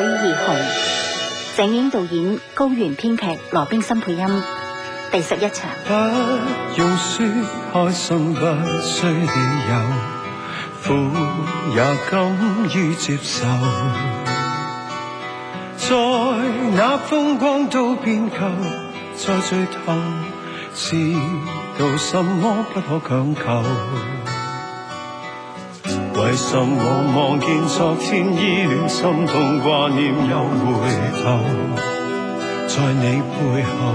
女儿红，郑英导演，高原编剧，罗冰森配音，第十一场。不用说，开心不需理由，苦也甘于接受，在那风光都变旧，在最头，知道什么不可强求。为什么望见昨天依恋、心痛、挂念，又回头在你背后？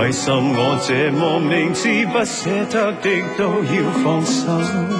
为什么我这么明知不舍得的，都要放手？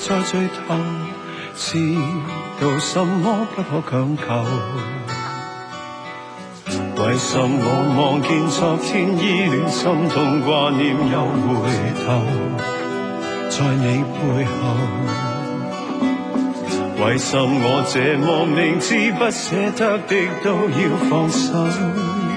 再醉透，知道什么不可强求。为什么望见昨天依恋、心痛、挂念又回头，在你背后？为什么这么明知不舍得的都要放手？